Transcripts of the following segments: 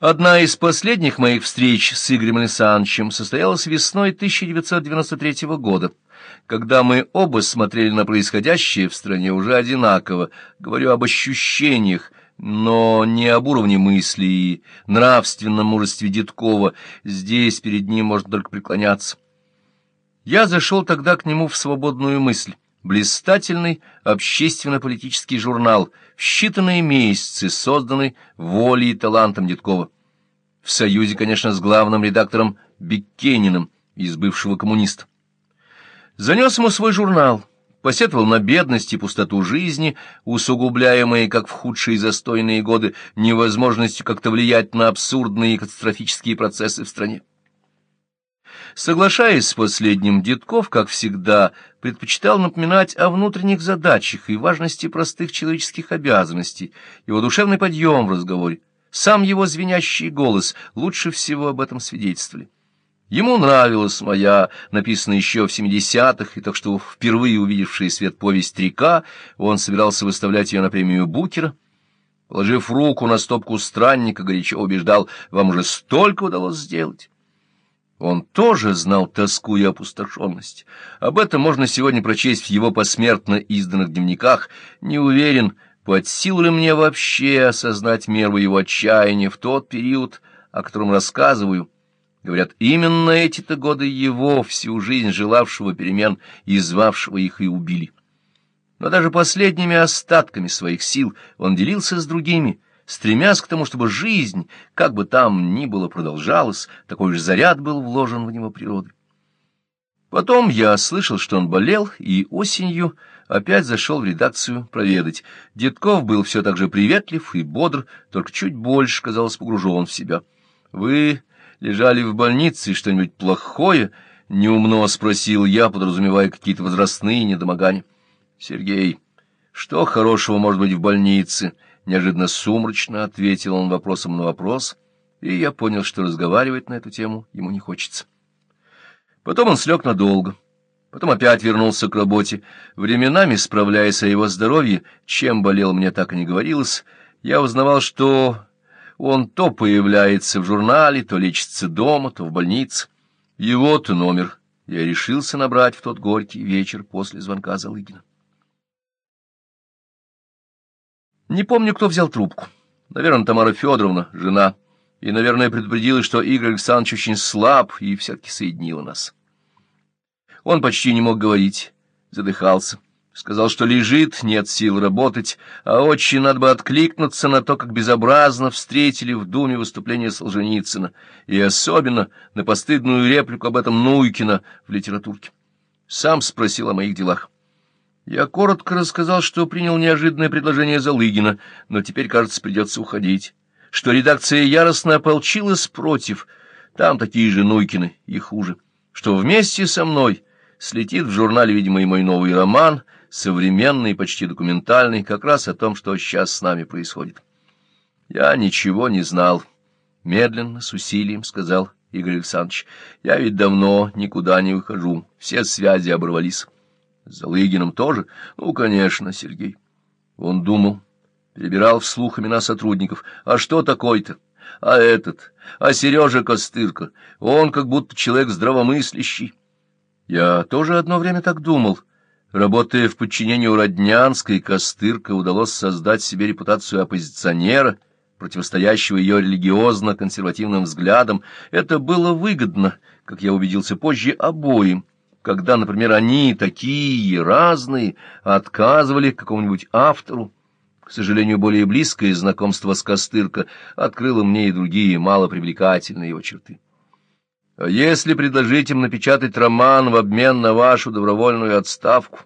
Одна из последних моих встреч с Игорем Александровичем состоялась весной 1993 года, когда мы оба смотрели на происходящее в стране уже одинаково, говорю об ощущениях, но не об уровне мысли и нравственном мужестве Дедкова, здесь перед ним можно только преклоняться. Я зашел тогда к нему в свободную мысль блистательный общественно-политический журнал, в считанные месяцы созданный волей и талантом Дедкова. В союзе, конечно, с главным редактором Беккениным из бывшего коммуниста. Занес ему свой журнал, посетовал на бедность и пустоту жизни, усугубляемые, как в худшие застойные годы, невозможностью как-то влиять на абсурдные и катастрофические процессы в стране. Соглашаясь с последним, Дедков, как всегда, предпочитал напоминать о внутренних задачах и важности простых человеческих обязанностей, его душевный подъем в разговоре, сам его звенящий голос лучше всего об этом свидетельствовали. Ему нравилась моя, написанная еще в семидесятых, и так что впервые увидевший свет повесть «Река», он собирался выставлять ее на премию Букера. Положив руку на стопку странника, горячо убеждал, вам уже столько удалось сделать. Он тоже знал тоску и опустошенность. Об этом можно сегодня прочесть в его посмертно изданных дневниках. Не уверен, под силу ли мне вообще осознать меру его отчаяния в тот период, о котором рассказываю. Говорят, именно эти-то годы его, всю жизнь желавшего перемен и звавшего их, и убили. Но даже последними остатками своих сил он делился с другими, стремясь к тому, чтобы жизнь, как бы там ни было, продолжалась, такой же заряд был вложен в него природой. Потом я слышал, что он болел, и осенью опять зашел в редакцию проведать. Дедков был все так же приветлив и бодр, только чуть больше, казалось, погружен в себя. «Вы лежали в больнице, и что-нибудь плохое?» — неумно спросил я, подразумевая какие-то возрастные недомогания. «Сергей, что хорошего может быть в больнице?» Неожиданно сумрачно ответил он вопросом на вопрос, и я понял, что разговаривать на эту тему ему не хочется. Потом он слег надолго, потом опять вернулся к работе. Временами, справляясь о его здоровье, чем болел, мне так и не говорилось, я узнавал, что он то появляется в журнале, то лечится дома, то в больнице. Его-то номер я решился набрать в тот горький вечер после звонка Залыгина. Не помню, кто взял трубку. Наверное, Тамара Федоровна, жена. И, наверное, предупредила, что Игорь Александрович очень слаб, и все-таки соединила нас. Он почти не мог говорить, задыхался. Сказал, что лежит, нет сил работать, а очень надо бы откликнуться на то, как безобразно встретили в Думе выступление Солженицына, и особенно на постыдную реплику об этом Нуйкина в литературке. Сам спросил о моих делах. Я коротко рассказал, что принял неожиданное предложение Залыгина, но теперь, кажется, придется уходить. Что редакция яростно ополчилась против, там такие же Нуйкины и хуже. Что вместе со мной слетит в журнале, видимо, и мой новый роман, современный, почти документальный, как раз о том, что сейчас с нами происходит. Я ничего не знал. Медленно, с усилием, сказал Игорь Александрович. Я ведь давно никуда не выхожу, все связи оборвались. С Залыгиным тоже? Ну, конечно, Сергей. Он думал, перебирал вслух имена сотрудников. А что такой-то? А этот? А Сережа Костырка? Он как будто человек здравомыслящий. Я тоже одно время так думал. Работая в подчинении у Роднянской, Костырка удалось создать себе репутацию оппозиционера, противостоящего ее религиозно-консервативным взглядам. Это было выгодно, как я убедился позже, обоим когда, например, они, такие разные, отказывали какому-нибудь автору. К сожалению, более близкое знакомство с Костырко открыло мне и другие малопривлекательные его черты. А если предложить им напечатать роман в обмен на вашу добровольную отставку?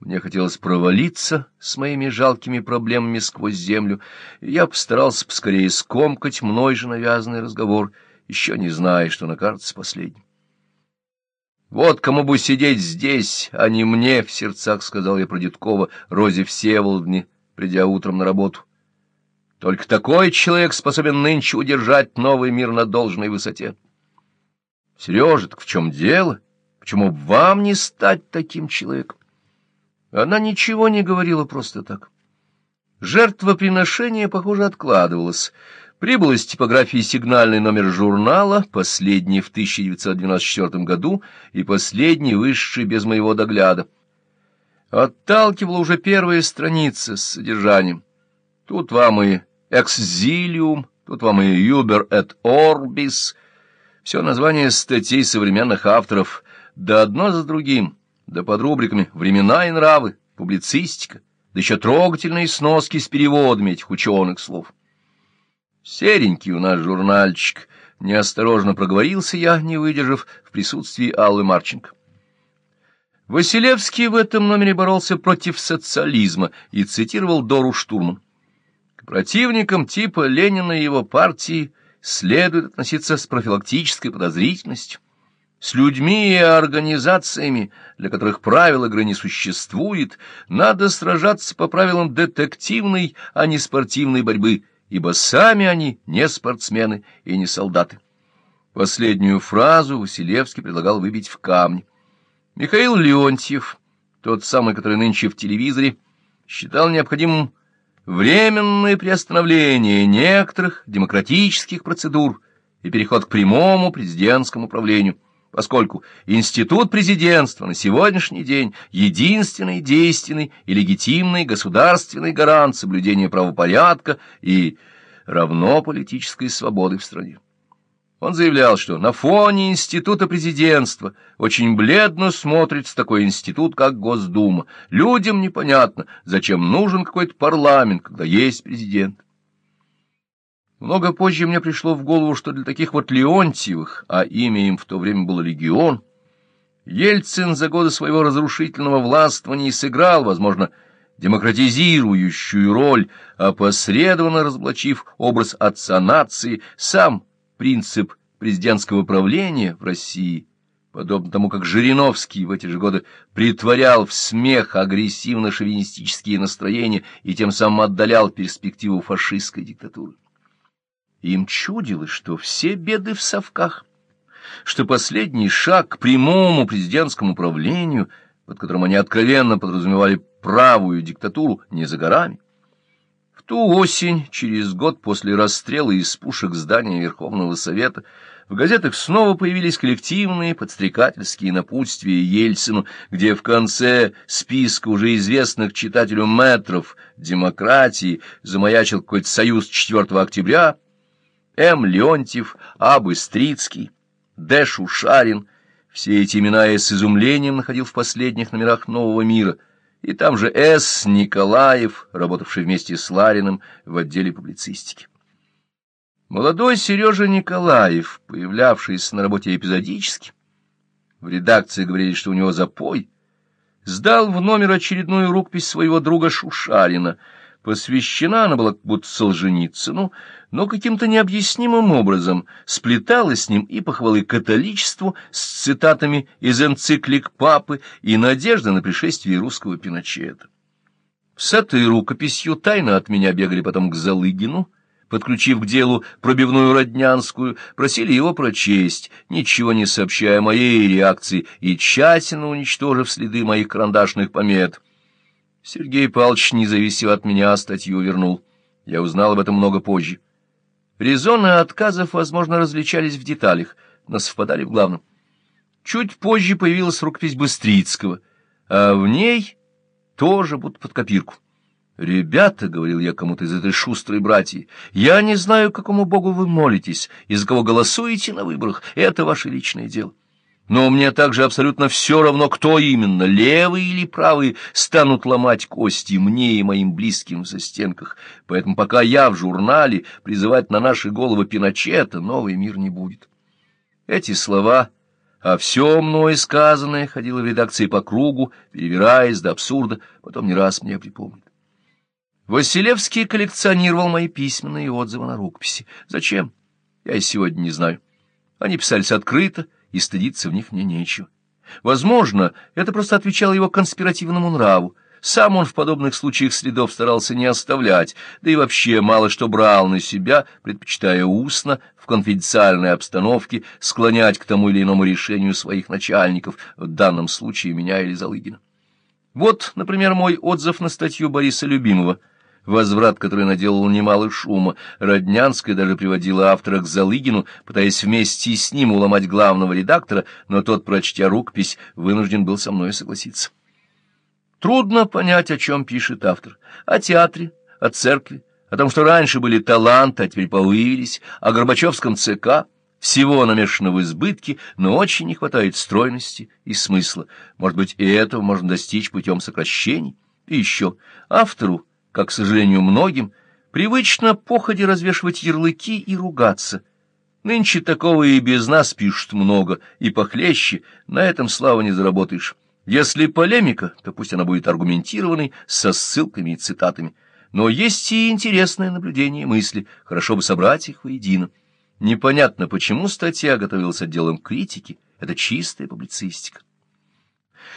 Мне хотелось провалиться с моими жалкими проблемами сквозь землю, и я постарался поскорее скомкать мной же навязанный разговор, еще не зная, что накажется последним. Вот кому бы сидеть здесь, а не мне, — в сердцах сказал я про Дедкова Розе Всеволодне, придя утром на работу. Только такой человек способен нынче удержать новый мир на должной высоте. Сережа, так в чем дело? Почему вам не стать таким человеком? Она ничего не говорила просто так. Жертвоприношение, похоже, откладывалось. Прибыл из типографии сигнальный номер журнала, последний в 1994 году и последний высший без моего догляда. Отталкивала уже первая страница с содержанием. Тут вам и «Экзилиум», тут вам и «Юбер et Orbis», все названия статей современных авторов, да одно за другим, да под рубриками «Времена и нравы», «Публицистика», да еще трогательные сноски с переводами этих ученых слов. Серенький у нас журнальчик. Неосторожно проговорился я, не выдержав, в присутствии Аллы Марченко. Василевский в этом номере боролся против социализма и цитировал Дору Штурман. К противникам типа Ленина и его партии следует относиться с профилактической подозрительностью. С людьми и организациями, для которых правил игры не существует, надо сражаться по правилам детективной, а не спортивной борьбы – ибо сами они не спортсмены и не солдаты. Последнюю фразу Василевский предлагал выбить в камни. Михаил Леонтьев, тот самый, который нынче в телевизоре, считал необходимым временное приостановление некоторых демократических процедур и переход к прямому президентскому правлению – поскольку институт президентства на сегодняшний день единственный действенный и легитимный государственный гарант соблюдения правопорядка и равно политической свободы в стране. Он заявлял, что на фоне института президентства очень бледно смотрится такой институт, как Госдума. Людям непонятно, зачем нужен какой-то парламент, когда есть президент. Много позже мне пришло в голову, что для таких вот Леонтьевых, а имя им в то время было «Легион», Ельцин за годы своего разрушительного властвования сыграл, возможно, демократизирующую роль, опосредованно разоблачив образ отца нации, сам принцип президентского правления в России, подобно тому, как Жириновский в эти же годы притворял в смех агрессивно-шовинистические настроения и тем самым отдалял перспективу фашистской диктатуры. Им чудилось, что все беды в совках, что последний шаг к прямому президентскому правлению, под которым они откровенно подразумевали правую диктатуру, не за горами. В ту осень, через год после расстрела из пушек здания Верховного Совета, в газетах снова появились коллективные подстрекательские напутствия Ельцину, где в конце списка уже известных читателю метров демократии замаячил какой-то союз 4 октября, М. Леонтьев, А. Быстрицкий, Д. Шушарин. Все эти имена я с изумлением находил в последних номерах «Нового мира», и там же С. Николаев, работавший вместе с Лариным в отделе публицистики. Молодой Сережа Николаев, появлявшийся на работе эпизодически, в редакции говорили, что у него запой, сдал в номер очередную рукопись своего друга Шушарина — Посвящена она была как будто Солженицыну, но каким-то необъяснимым образом сплеталась с ним и похвалы католичеству с цитатами из энциклик Папы и надежда на пришествие русского Пиночета. С этой рукописью тайно от меня бегали потом к Залыгину, подключив к делу пробивную роднянскую, просили его прочесть, ничего не сообщая моей реакции и тщательно уничтожив следы моих карандашных помет — Сергей Павлович, независимо от меня, статью вернул. Я узнал об этом много позже. Резоны отказов, возможно, различались в деталях, но совпадали в главном. Чуть позже появилась рукопись Быстрицкого, а в ней тоже будто под копирку. «Ребята», — говорил я кому-то из этой шустрой братьи, — «я не знаю, какому богу вы молитесь, из-за кого голосуете на выборах, это ваше личное дело». Но мне также абсолютно все равно, кто именно, левые или правые, станут ломать кости мне и моим близким в застенках. Поэтому пока я в журнале, призывать на наши головы Пиночета новый мир не будет. Эти слова, а все мною сказанное, ходило в редакции по кругу, перевираясь до абсурда, потом не раз мне припомнит. Василевский коллекционировал мои письменные отзывы на рукописи. Зачем? Я и сегодня не знаю. Они писались открыто, и стыдиться в них мне нечего. Возможно, это просто отвечало его конспиративному нраву. Сам он в подобных случаях следов старался не оставлять, да и вообще мало что брал на себя, предпочитая устно, в конфиденциальной обстановке, склонять к тому или иному решению своих начальников, в данном случае меня или Залыгина. Вот, например, мой отзыв на статью Бориса Любимого. Возврат который наделал немало шума. Роднянская даже приводила автора к Залыгину, пытаясь вместе с ним уломать главного редактора, но тот, прочтя рукопись, вынужден был со мной согласиться. Трудно понять, о чем пишет автор. О театре, о церкви, о том, что раньше были таланты, а теперь повылились, о Горбачевском ЦК. Всего намешано в избытке, но очень не хватает стройности и смысла. Может быть, и этого можно достичь путем сокращений. И еще автору, как, к сожалению, многим, привычно походе развешивать ярлыки и ругаться. Нынче такого и без нас пишут много, и похлеще, на этом славу не заработаешь. Если полемика, то пусть она будет аргументированной, со ссылками и цитатами. Но есть и интересное наблюдение мысли, хорошо бы собрать их воедино. Непонятно, почему статья готовилась отделом критики, это чистая публицистика.